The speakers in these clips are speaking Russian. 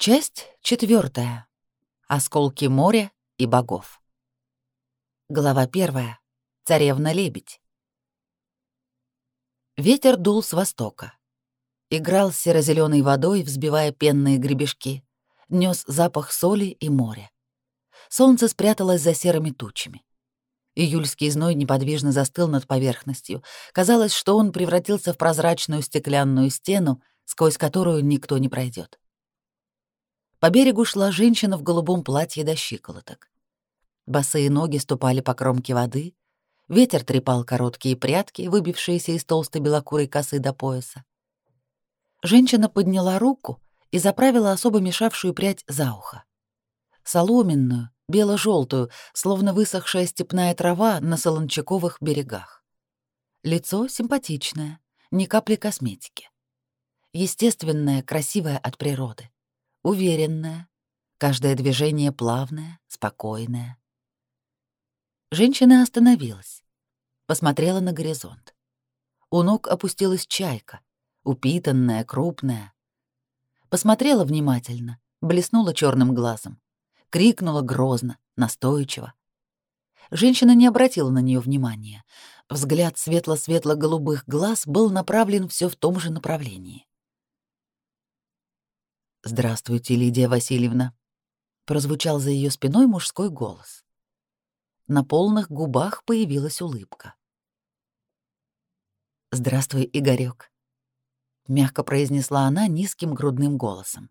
Часть четвертая. Осколки моря и богов. Глава первая. Царевна-лебедь. Ветер дул с востока. Играл с серо-зелёной водой, взбивая пенные гребешки. Нёс запах соли и моря. Солнце спряталось за серыми тучами. Июльский зной неподвижно застыл над поверхностью. Казалось, что он превратился в прозрачную стеклянную стену, сквозь которую никто не пройдет. По берегу шла женщина в голубом платье до щиколоток. Босые ноги ступали по кромке воды, ветер трепал короткие прядки, выбившиеся из толстой белокурой косы до пояса. Женщина подняла руку и заправила особо мешавшую прядь за ухо. Соломенную, бело-желтую, словно высохшая степная трава на солончаковых берегах. Лицо симпатичное, ни капли косметики. Естественное, красивое от природы уверенная, каждое движение плавное, спокойное. Женщина остановилась, посмотрела на горизонт. У ног опустилась чайка, упитанная, крупная. Посмотрела внимательно, блеснула черным глазом, крикнула грозно, настойчиво. Женщина не обратила на нее внимания. Взгляд светло-светло-голубых глаз был направлен все в том же направлении. «Здравствуйте, Лидия Васильевна», — прозвучал за ее спиной мужской голос. На полных губах появилась улыбка. «Здравствуй, Игорёк», — мягко произнесла она низким грудным голосом.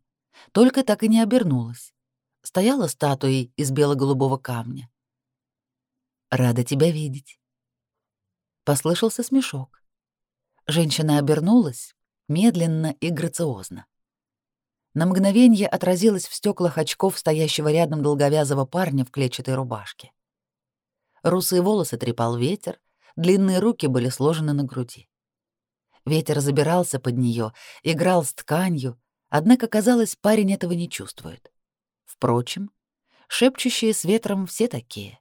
Только так и не обернулась. Стояла статуей из бело-голубого камня. «Рада тебя видеть». Послышался смешок. Женщина обернулась, медленно и грациозно на мгновение отразилась в стеклах очков стоящего рядом долговязого парня в клетчатой рубашке. Русые волосы трепал ветер, длинные руки были сложены на груди. Ветер забирался под нее, играл с тканью, однако, казалось, парень этого не чувствует. Впрочем, шепчущие с ветром все такие.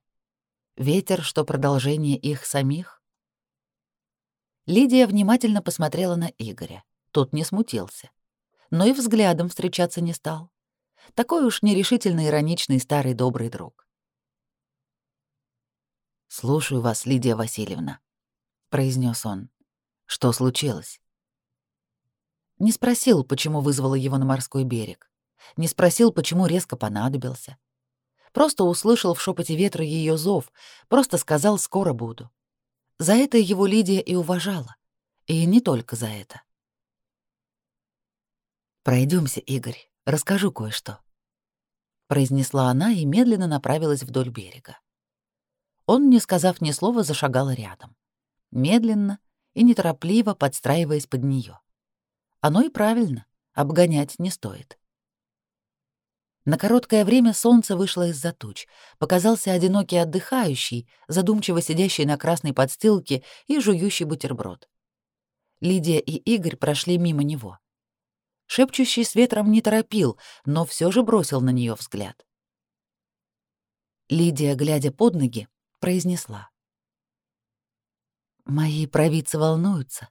Ветер, что продолжение их самих. Лидия внимательно посмотрела на Игоря. Тот не смутился но и взглядом встречаться не стал. Такой уж нерешительно ироничный старый добрый друг. «Слушаю вас, Лидия Васильевна», — произнес он. «Что случилось?» Не спросил, почему вызвала его на морской берег. Не спросил, почему резко понадобился. Просто услышал в шепоте ветра ее зов, просто сказал «скоро буду». За это его Лидия и уважала. И не только за это. Пройдемся, Игорь, расскажу кое-что», — произнесла она и медленно направилась вдоль берега. Он, не сказав ни слова, зашагал рядом. Медленно и неторопливо подстраиваясь под нее. Оно и правильно, обгонять не стоит. На короткое время солнце вышло из-за туч, показался одинокий отдыхающий, задумчиво сидящий на красной подстилке и жующий бутерброд. Лидия и Игорь прошли мимо него. Шепчущий с ветром не торопил, но все же бросил на нее взгляд. Лидия, глядя под ноги, произнесла. «Мои провидцы волнуются.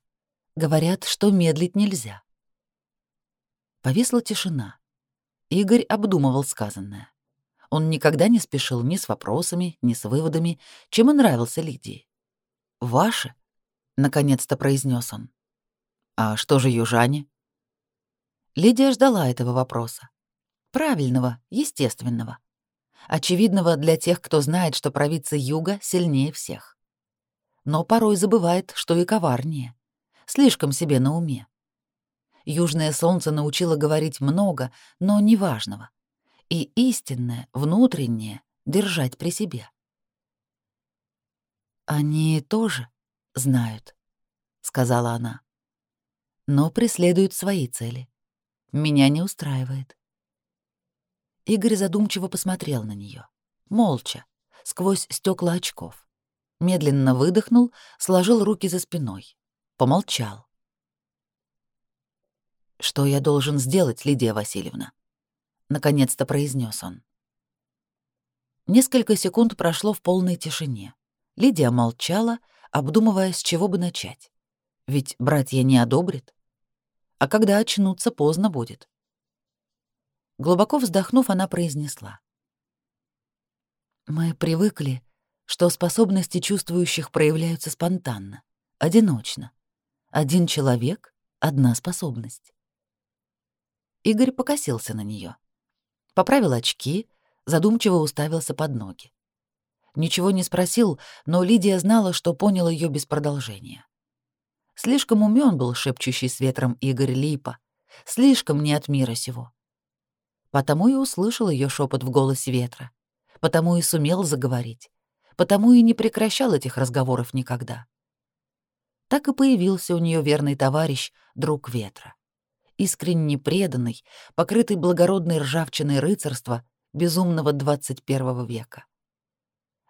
Говорят, что медлить нельзя». Повисла тишина. Игорь обдумывал сказанное. Он никогда не спешил ни с вопросами, ни с выводами, чем и нравился Лидии. «Ваши?» — наконец-то произнес он. «А что же южане?» Лидия ждала этого вопроса. Правильного, естественного. Очевидного для тех, кто знает, что провидцы юга сильнее всех. Но порой забывает, что и коварнее. Слишком себе на уме. Южное солнце научило говорить много, но неважного. И истинное, внутреннее держать при себе. «Они тоже знают», — сказала она, — «но преследуют свои цели меня не устраивает. Игорь задумчиво посмотрел на нее, молча, сквозь стекла очков. Медленно выдохнул, сложил руки за спиной, помолчал. «Что я должен сделать, Лидия Васильевна?» — наконец-то произнес он. Несколько секунд прошло в полной тишине. Лидия молчала, обдумывая, с чего бы начать. Ведь братья не одобрят а когда очнуться, поздно будет. Глубоко вздохнув, она произнесла. «Мы привыкли, что способности чувствующих проявляются спонтанно, одиночно. Один человек — одна способность». Игорь покосился на нее, Поправил очки, задумчиво уставился под ноги. Ничего не спросил, но Лидия знала, что понял ее без продолжения. Слишком умен был шепчущий с ветром Игорь Липа, слишком не от мира сего. Потому и услышал ее шепот в голосе ветра, потому и сумел заговорить, потому и не прекращал этих разговоров никогда. Так и появился у нее верный товарищ, друг ветра. Искренне преданный, покрытый благородной ржавчиной рыцарства безумного 21 века.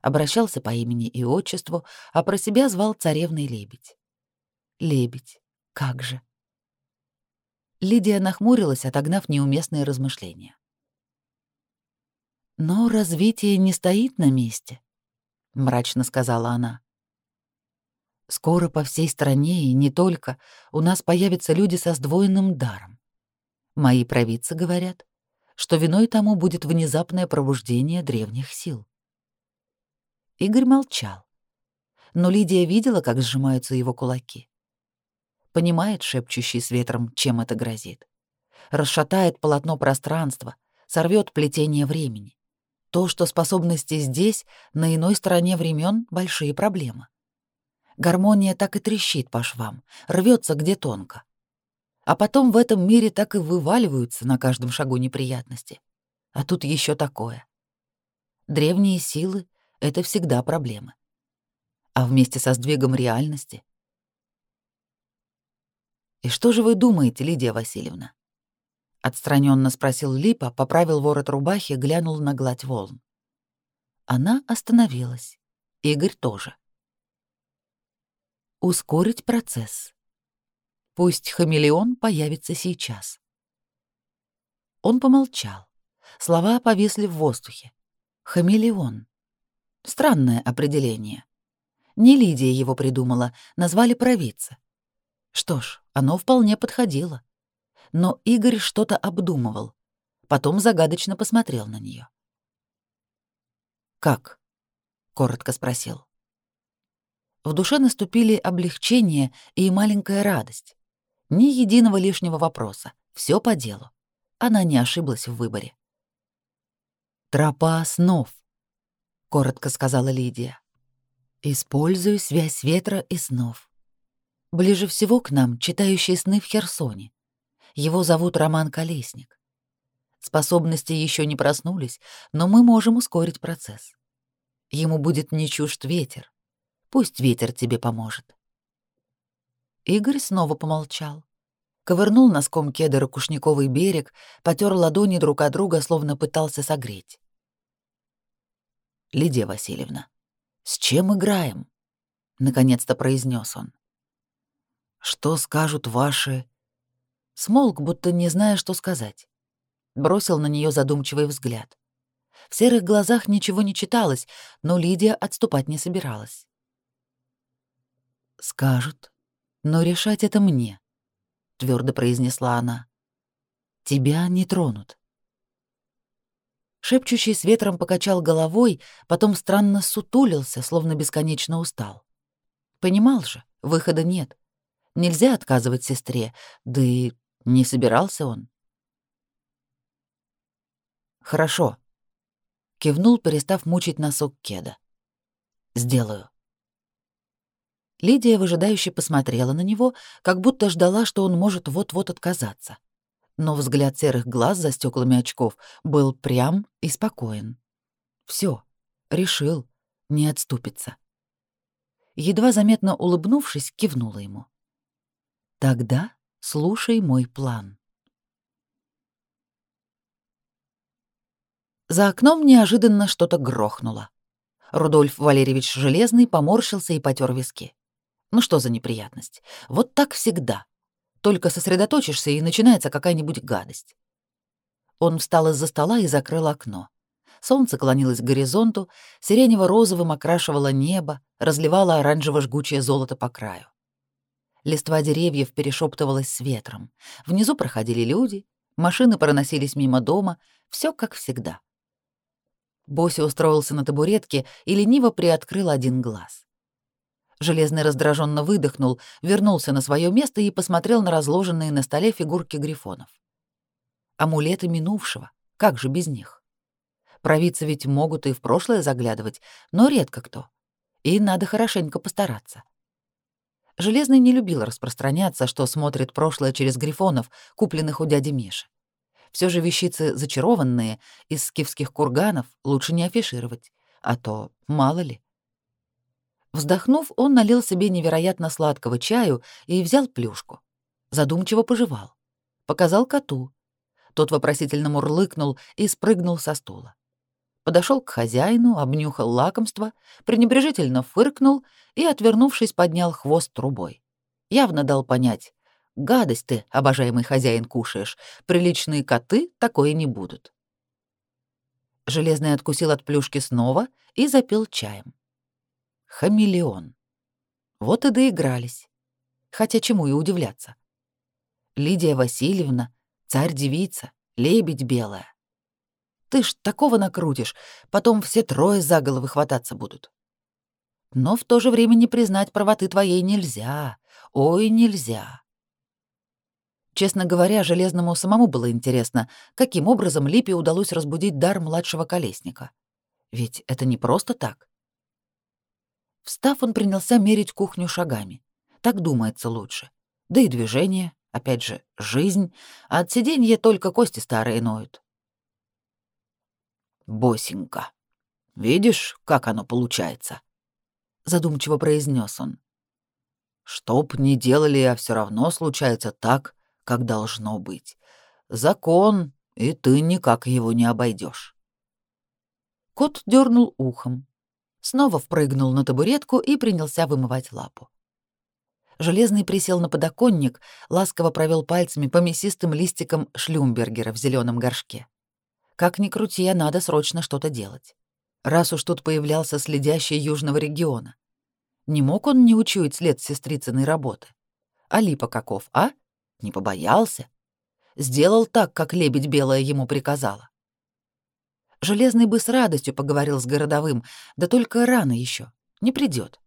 Обращался по имени и отчеству, а про себя звал царевной лебедь. Лебедь, как же. Лидия нахмурилась, отогнав неуместные размышления. «Но развитие не стоит на месте», — мрачно сказала она. «Скоро по всей стране, и не только, у нас появятся люди со сдвоенным даром. Мои провидцы говорят, что виной тому будет внезапное пробуждение древних сил». Игорь молчал, но Лидия видела, как сжимаются его кулаки. Понимает, шепчущий с ветром, чем это грозит. Расшатает полотно пространства, сорвет плетение времени. То, что способности здесь, на иной стороне времен, большие проблемы. Гармония так и трещит по швам, рвется где тонко. А потом в этом мире так и вываливаются на каждом шагу неприятности. А тут еще такое. Древние силы — это всегда проблемы. А вместе со сдвигом реальности «И что же вы думаете, Лидия Васильевна?» Отстраненно спросил Липа, поправил ворот рубахи, глянул на гладь волн. Она остановилась. Игорь тоже. Ускорить процесс. Пусть хамелеон появится сейчас. Он помолчал. Слова повисли в воздухе. Хамелеон. Странное определение. Не Лидия его придумала, назвали провидца. Что ж, оно вполне подходило. Но Игорь что-то обдумывал. Потом загадочно посмотрел на нее. «Как?» — коротко спросил. В душе наступили облегчение и маленькая радость. Ни единого лишнего вопроса. Все по делу. Она не ошиблась в выборе. «Тропа снов», — коротко сказала Лидия. «Используй связь ветра и снов. Ближе всего к нам читающий сны в Херсоне. Его зовут Роман Колесник. Способности еще не проснулись, но мы можем ускорить процесс. Ему будет не чужд ветер. Пусть ветер тебе поможет. Игорь снова помолчал. Ковырнул носком кеда ракушниковый берег, потер ладони друг от друга, словно пытался согреть. «Лидия Васильевна, с чем играем?» — наконец-то произнес он. Что скажут ваши...» Смолк, будто не зная, что сказать. Бросил на нее задумчивый взгляд. В серых глазах ничего не читалось, но Лидия отступать не собиралась. «Скажут, но решать это мне», — твердо произнесла она. «Тебя не тронут». Шепчущий с ветром покачал головой, потом странно сутулился, словно бесконечно устал. Понимал же, выхода нет. Нельзя отказывать сестре, да и не собирался он. «Хорошо», — кивнул, перестав мучить носок кеда. «Сделаю». Лидия выжидающе посмотрела на него, как будто ждала, что он может вот-вот отказаться. Но взгляд серых глаз за стеклами очков был прям и спокоен. Все, решил, не отступится. Едва заметно улыбнувшись, кивнула ему. Тогда слушай мой план. За окном неожиданно что-то грохнуло. Рудольф Валерьевич Железный поморщился и потер виски. Ну что за неприятность? Вот так всегда. Только сосредоточишься, и начинается какая-нибудь гадость. Он встал из-за стола и закрыл окно. Солнце клонилось к горизонту, сиренево-розовым окрашивало небо, разливало оранжево-жгучее золото по краю. Листва деревьев перешептывалась с ветром. Внизу проходили люди, Машины проносились мимо дома, все как всегда. Боси устроился на табуретке и лениво приоткрыл один глаз. Железный раздраженно выдохнул, вернулся на свое место и посмотрел на разложенные на столе фигурки грифонов. Амулеты минувшего, как же без них? Провидцы ведь могут и в прошлое заглядывать, но редко кто. И надо хорошенько постараться. Железный не любил распространяться, что смотрит прошлое через грифонов, купленных у дяди Миши. Все же вещицы зачарованные, из скифских курганов лучше не афишировать, а то мало ли. Вздохнув, он налил себе невероятно сладкого чаю и взял плюшку. Задумчиво пожевал. Показал коту. Тот вопросительно мурлыкнул и спрыгнул со стула. Подошел к хозяину, обнюхал лакомство, пренебрежительно фыркнул и, отвернувшись, поднял хвост трубой. Явно дал понять, гадость ты, обожаемый хозяин, кушаешь, приличные коты такое не будут. Железный откусил от плюшки снова и запил чаем. Хамелеон. Вот и доигрались. Хотя чему и удивляться. Лидия Васильевна, царь-девица, лебедь белая. Ты ж такого накрутишь, потом все трое за головы хвататься будут. Но в то же время не признать правоты твоей нельзя. Ой, нельзя. Честно говоря, Железному самому было интересно, каким образом Липе удалось разбудить дар младшего колесника. Ведь это не просто так. Встав, он принялся мерить кухню шагами. Так думается лучше. Да и движение, опять же, жизнь, а от сиденья только кости старые ноют. «Босенька, видишь, как оно получается?» — задумчиво произнес он. «Чтоб не делали, а все равно случается так, как должно быть. Закон, и ты никак его не обойдешь. Кот дернул ухом, снова впрыгнул на табуретку и принялся вымывать лапу. Железный присел на подоконник, ласково провел пальцами по мясистым листикам шлюмбергера в зеленом горшке. Как ни крути, а надо срочно что-то делать. Раз уж тут появлялся следящий южного региона. Не мог он не учуять след сестрицыной работы. А Липа каков, а? Не побоялся. Сделал так, как лебедь белая ему приказала. Железный бы с радостью поговорил с городовым, да только рано еще, не придет.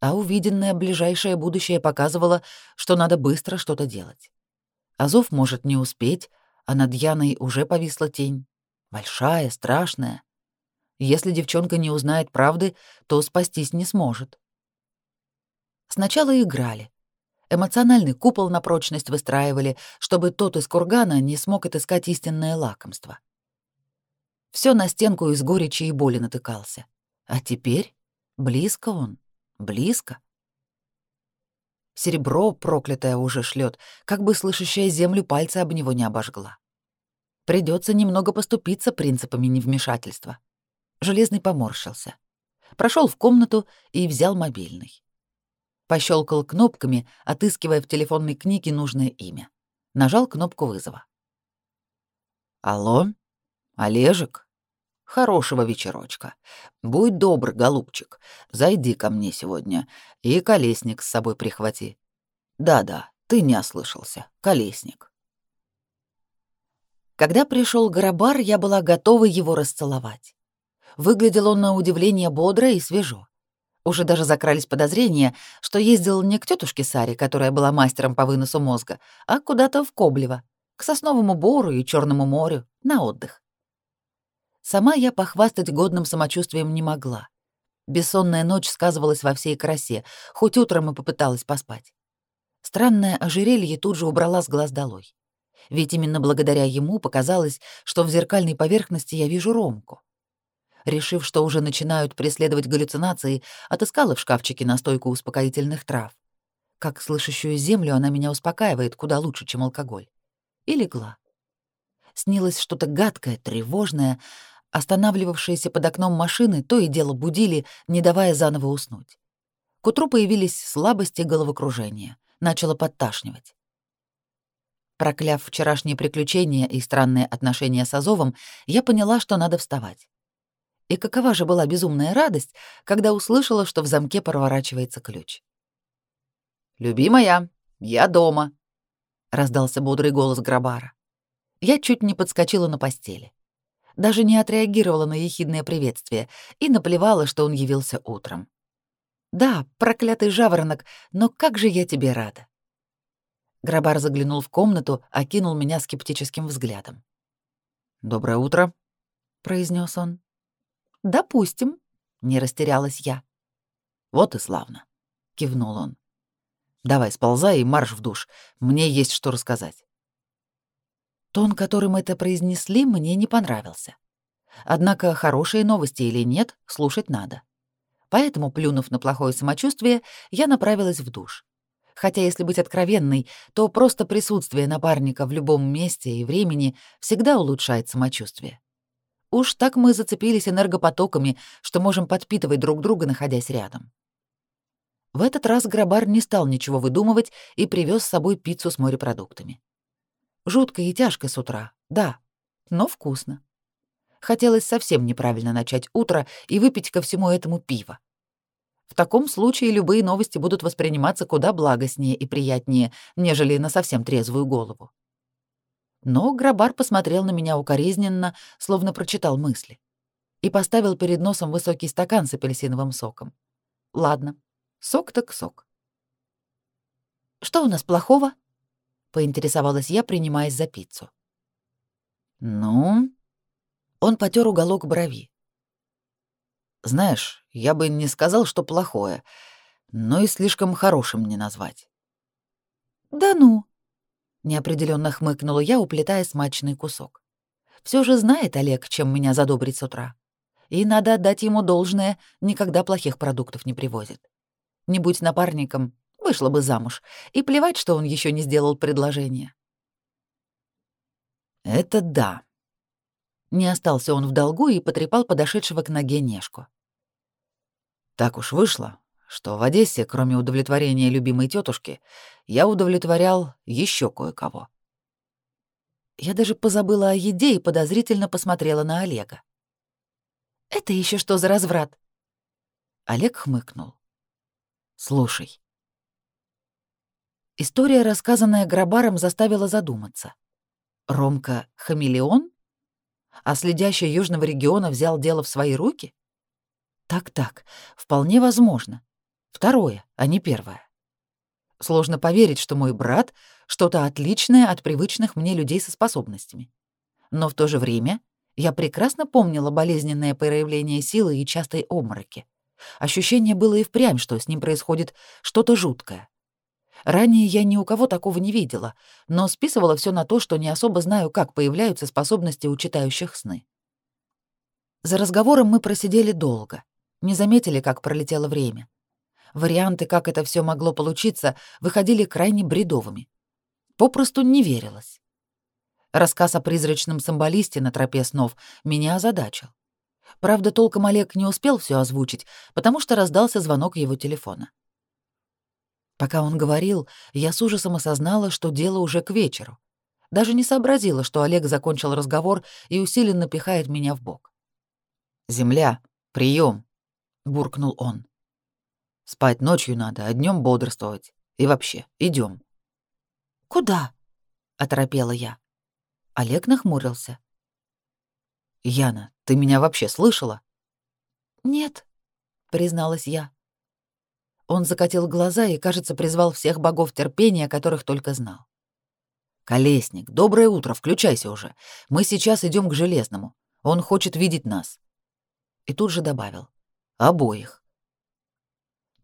А увиденное ближайшее будущее показывало, что надо быстро что-то делать. Азов может не успеть, а над Яной уже повисла тень. Большая, страшная. Если девчонка не узнает правды, то спастись не сможет. Сначала играли. Эмоциональный купол на прочность выстраивали, чтобы тот из кургана не смог отыскать истинное лакомство. Все на стенку из горечи и боли натыкался. А теперь близко он, близко. Серебро проклятое уже шлет, как бы слышащая землю пальцы об него не обожгла. Придется немного поступиться принципами невмешательства. Железный поморщился. Прошел в комнату и взял мобильный. Пощелкал кнопками, отыскивая в телефонной книге нужное имя. Нажал кнопку вызова. «Алло?» Олежек, хорошего вечерочка. Будь добр, голубчик, зайди ко мне сегодня и колесник с собой прихвати. Да-да, ты не ослышался, колесник. Когда пришел Гарабар, я была готова его расцеловать. Выглядел он на удивление бодро и свежо. Уже даже закрались подозрения, что ездил не к тетушке Саре, которая была мастером по выносу мозга, а куда-то в Коблево, к Сосновому Бору и Черному морю, на отдых. Сама я похвастать годным самочувствием не могла. Бессонная ночь сказывалась во всей красе, хоть утром и попыталась поспать. Странное ожерелье тут же убрала с глаз долой. Ведь именно благодаря ему показалось, что в зеркальной поверхности я вижу Ромку. Решив, что уже начинают преследовать галлюцинации, отыскала в шкафчике настойку успокоительных трав. Как слышащую землю она меня успокаивает куда лучше, чем алкоголь. И легла. Снилось что-то гадкое, тревожное, Останавливавшиеся под окном машины то и дело будили, не давая заново уснуть. К утру появились слабости и головокружение. Начало подташнивать. Прокляв вчерашние приключения и странные отношения с Азовом, я поняла, что надо вставать. И какова же была безумная радость, когда услышала, что в замке проворачивается ключ. «Любимая, я дома», — раздался бодрый голос Грабара. Я чуть не подскочила на постели. Даже не отреагировала на ехидное приветствие и наплевала, что он явился утром. «Да, проклятый жаворонок, но как же я тебе рада!» Грабар заглянул в комнату, окинул меня скептическим взглядом. «Доброе утро», — произнес он. «Допустим», — не растерялась я. «Вот и славно», — кивнул он. «Давай, сползай и марш в душ. Мне есть что рассказать». Тон, которым это произнесли, мне не понравился. Однако хорошие новости или нет, слушать надо. Поэтому, плюнув на плохое самочувствие, я направилась в душ. Хотя, если быть откровенной, то просто присутствие напарника в любом месте и времени всегда улучшает самочувствие. Уж так мы зацепились энергопотоками, что можем подпитывать друг друга, находясь рядом. В этот раз Грабар не стал ничего выдумывать и привез с собой пиццу с морепродуктами. Жутко и тяжко с утра, да, но вкусно. Хотелось совсем неправильно начать утро и выпить ко всему этому пиво. В таком случае любые новости будут восприниматься куда благостнее и приятнее, нежели на совсем трезвую голову. Но Грабар посмотрел на меня укоризненно, словно прочитал мысли, и поставил перед носом высокий стакан с апельсиновым соком. Ладно, сок так сок. «Что у нас плохого?» — поинтересовалась я, принимаясь за пиццу. «Ну...» Он потер уголок брови. «Знаешь, я бы не сказал, что плохое, но и слишком хорошим не назвать». «Да ну!» — неопределенно хмыкнула я, уплетая смачный кусок. Все же знает Олег, чем меня задобрить с утра. И надо отдать ему должное, никогда плохих продуктов не привозит. Не будь напарником, Вышла бы замуж. И плевать, что он еще не сделал предложение. Это да. Не остался он в долгу и потрепал подошедшего к ноге Нешку. Так уж вышло, что в Одессе, кроме удовлетворения любимой тетушки, я удовлетворял еще кое-кого. Я даже позабыла о еде и подозрительно посмотрела на Олега. «Это еще что за разврат?» Олег хмыкнул. «Слушай, История, рассказанная Грабаром, заставила задуматься. Ромка — хамелеон? А следящий южного региона взял дело в свои руки? Так-так, вполне возможно. Второе, а не первое. Сложно поверить, что мой брат — что-то отличное от привычных мне людей со способностями. Но в то же время я прекрасно помнила болезненное проявление силы и частой обмороки. Ощущение было и впрямь, что с ним происходит что-то жуткое. Ранее я ни у кого такого не видела, но списывала все на то, что не особо знаю, как появляются способности у читающих сны. За разговором мы просидели долго, не заметили, как пролетело время. Варианты, как это все могло получиться, выходили крайне бредовыми. Попросту не верилось. Рассказ о призрачном самболисте на тропе снов меня озадачил. Правда, толком Олег не успел все озвучить, потому что раздался звонок его телефона. Пока он говорил, я с ужасом осознала, что дело уже к вечеру. Даже не сообразила, что Олег закончил разговор и усиленно пихает меня в бок. «Земля, прием, буркнул он. «Спать ночью надо, а днем бодрствовать. И вообще, идем. «Куда?» — оторопела я. Олег нахмурился. «Яна, ты меня вообще слышала?» «Нет», — призналась я. Он закатил глаза и, кажется, призвал всех богов терпения, которых только знал. «Колесник, доброе утро, включайся уже. Мы сейчас идем к Железному. Он хочет видеть нас». И тут же добавил. «Обоих».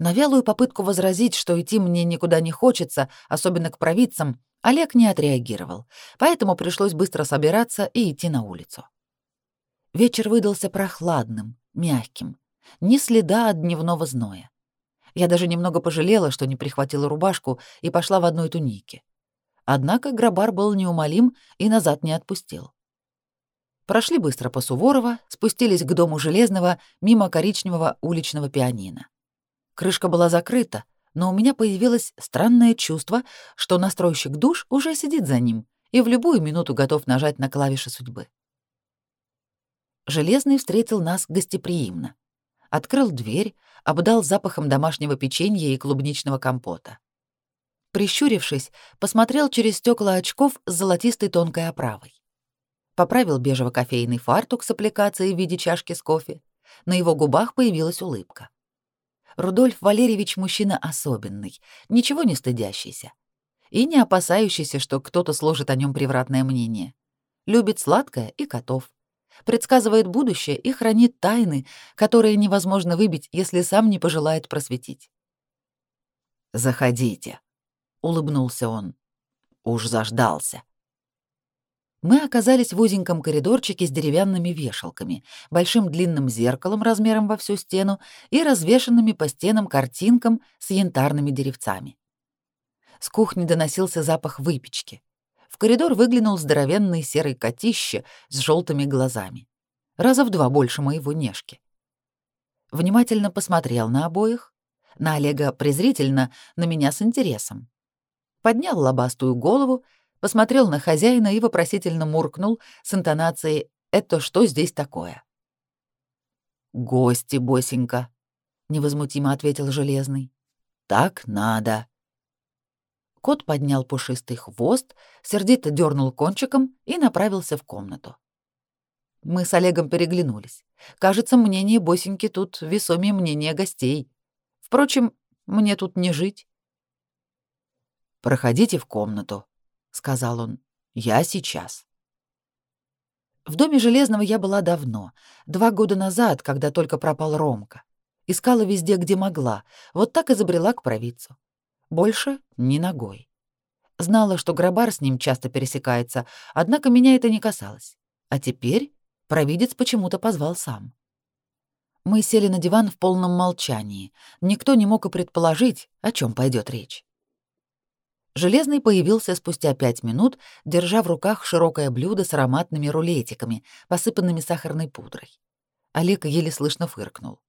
На вялую попытку возразить, что идти мне никуда не хочется, особенно к провидцам, Олег не отреагировал, поэтому пришлось быстро собираться и идти на улицу. Вечер выдался прохладным, мягким, ни следа от дневного зноя. Я даже немного пожалела, что не прихватила рубашку и пошла в одной тунике. Однако Грабар был неумолим и назад не отпустил. Прошли быстро по Суворова, спустились к дому Железного мимо коричневого уличного пианино. Крышка была закрыта, но у меня появилось странное чувство, что настройщик душ уже сидит за ним и в любую минуту готов нажать на клавиши судьбы. Железный встретил нас гостеприимно. Открыл дверь, обдал запахом домашнего печенья и клубничного компота. Прищурившись, посмотрел через стекла очков с золотистой тонкой оправой. поправил бежево-кофейный фартук с аппликацией в виде чашки с кофе. На его губах появилась улыбка. Рудольф Валерьевич мужчина особенный, ничего не стыдящийся и не опасающийся, что кто-то сложит о нем превратное мнение. Любит сладкое и котов. Предсказывает будущее и хранит тайны, которые невозможно выбить, если сам не пожелает просветить. «Заходите», — улыбнулся он. «Уж заждался». Мы оказались в узеньком коридорчике с деревянными вешалками, большим длинным зеркалом размером во всю стену и развешанными по стенам картинкам с янтарными деревцами. С кухни доносился запах выпечки. В коридор выглянул здоровенный серый котище с желтыми глазами. Раза в два больше моего нежки. Внимательно посмотрел на обоих, на Олега презрительно, на меня с интересом. Поднял лобастую голову, посмотрел на хозяина и вопросительно муркнул с интонацией «Это что здесь такое?» «Гости, босенька», — невозмутимо ответил Железный. «Так надо». Кот поднял пушистый хвост, сердито дернул кончиком и направился в комнату. Мы с Олегом переглянулись. Кажется, мнение босеньки тут весомее мнения гостей. Впрочем, мне тут не жить. «Проходите в комнату», — сказал он. «Я сейчас». В доме Железного я была давно, два года назад, когда только пропал Ромка. Искала везде, где могла, вот так и забрела к провидцу. Больше ни ногой. Знала, что Грабар с ним часто пересекается, однако меня это не касалось. А теперь провидец почему-то позвал сам. Мы сели на диван в полном молчании. Никто не мог и предположить, о чем пойдет речь. Железный появился спустя пять минут, держа в руках широкое блюдо с ароматными рулетиками, посыпанными сахарной пудрой. Олег еле слышно фыркнул.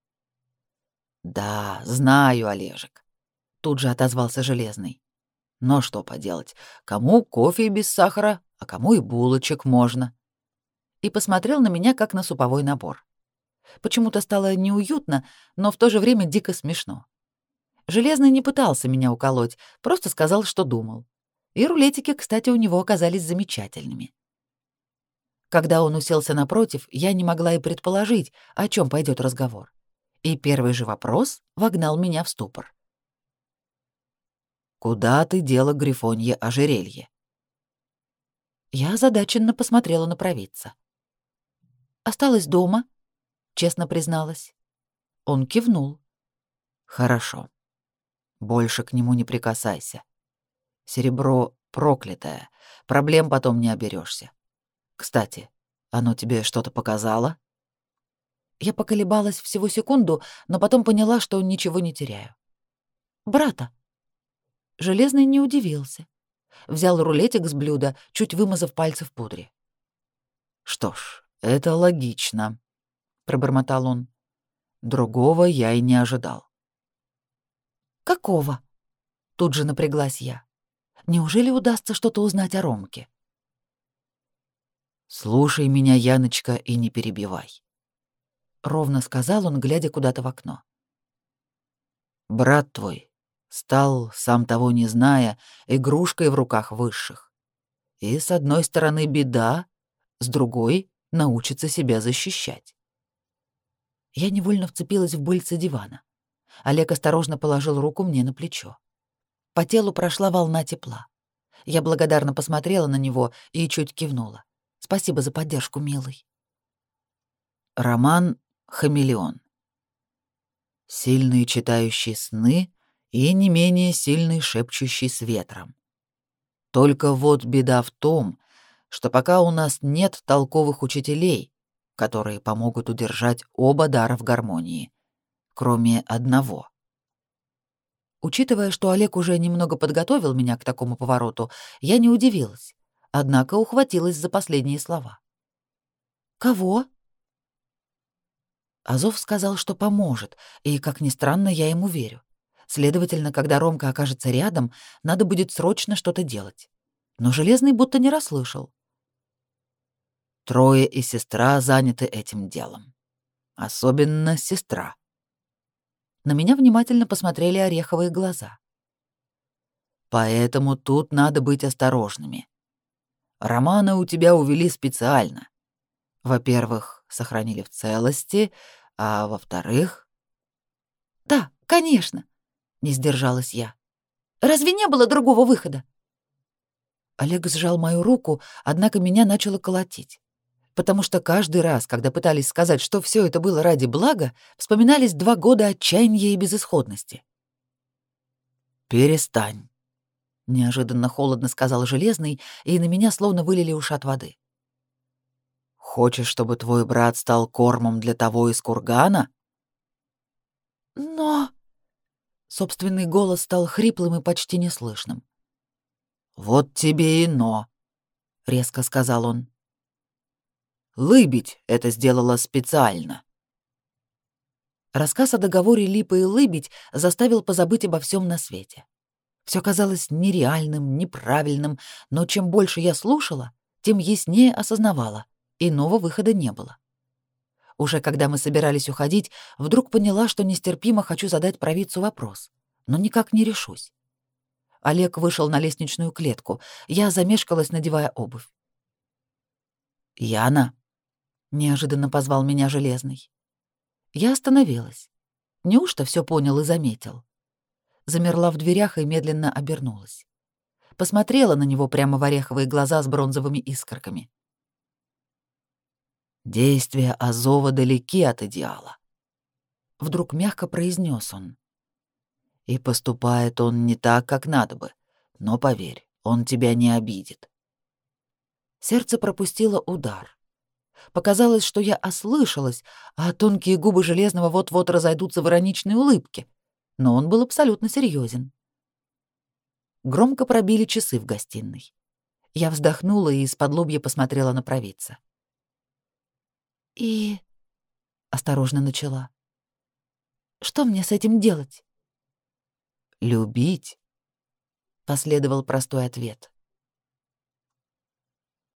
«Да, знаю, Олежек тут же отозвался Железный. Но что поделать, кому кофе без сахара, а кому и булочек можно. И посмотрел на меня как на суповой набор. Почему-то стало неуютно, но в то же время дико смешно. Железный не пытался меня уколоть, просто сказал, что думал. И рулетики, кстати, у него оказались замечательными. Когда он уселся напротив, я не могла и предположить, о чем пойдет разговор. И первый же вопрос вогнал меня в ступор. Куда ты дела грифонье ожерелье? Я озадаченно посмотрела на провидца. Осталась дома, честно призналась. Он кивнул. Хорошо. Больше к нему не прикасайся. Серебро проклятое, проблем потом не оберешься. Кстати, оно тебе что-то показало? Я поколебалась всего секунду, но потом поняла, что ничего не теряю. Брата. Железный не удивился. Взял рулетик с блюда, чуть вымазав пальцы в пудре. «Что ж, это логично», — пробормотал он. «Другого я и не ожидал». «Какого?» — тут же напряглась я. «Неужели удастся что-то узнать о Ромке?» «Слушай меня, Яночка, и не перебивай», — ровно сказал он, глядя куда-то в окно. «Брат твой стал, сам того не зная, игрушкой в руках высших. И с одной стороны беда, с другой — научится себя защищать. Я невольно вцепилась в быльце дивана. Олег осторожно положил руку мне на плечо. По телу прошла волна тепла. Я благодарно посмотрела на него и чуть кивнула. Спасибо за поддержку, милый. Роман «Хамелеон». Сильный читающий сны и не менее сильный шепчущий с ветром. Только вот беда в том, что пока у нас нет толковых учителей, которые помогут удержать оба дара в гармонии, кроме одного. Учитывая, что Олег уже немного подготовил меня к такому повороту, я не удивилась, однако ухватилась за последние слова. «Кого?» Азов сказал, что поможет, и, как ни странно, я ему верю. Следовательно, когда Ромка окажется рядом, надо будет срочно что-то делать. Но Железный будто не расслышал. Трое и сестра заняты этим делом. Особенно сестра. На меня внимательно посмотрели ореховые глаза. Поэтому тут надо быть осторожными. Романа у тебя увели специально. Во-первых, сохранили в целости, а во-вторых... Да, конечно, не сдержалась я. Разве не было другого выхода? Олег сжал мою руку, однако меня начало колотить. Потому что каждый раз, когда пытались сказать, что все это было ради блага, вспоминались два года отчаяния и безысходности. «Перестань», — неожиданно холодно сказал Железный, и на меня словно вылили ушат воды. «Хочешь, чтобы твой брат стал кормом для того из кургана?» «Но...» Собственный голос стал хриплым и почти неслышным. «Вот тебе и но», — резко сказал он. «Лыбедь это сделала специально». Рассказ о договоре Липы и Лыбедь заставил позабыть обо всем на свете. Все казалось нереальным, неправильным, но чем больше я слушала, тем яснее осознавала, иного выхода не было. Уже когда мы собирались уходить, вдруг поняла, что нестерпимо хочу задать провидцу вопрос, но никак не решусь. Олег вышел на лестничную клетку. Я замешкалась, надевая обувь. «Яна!» — неожиданно позвал меня Железный. Я остановилась. Неужто все понял и заметил? Замерла в дверях и медленно обернулась. Посмотрела на него прямо в ореховые глаза с бронзовыми искорками. «Действия Азова далеки от идеала», — вдруг мягко произнес он. И поступает он не так, как надо бы. Но поверь, он тебя не обидит. Сердце пропустило удар. Показалось, что я ослышалась, а тонкие губы Железного вот-вот разойдутся в ироничной улыбке. Но он был абсолютно серьезен. Громко пробили часы в гостиной. Я вздохнула и из-под лобья посмотрела на провидца. «И...» — осторожно начала. «Что мне с этим делать?» любить?» — последовал простой ответ.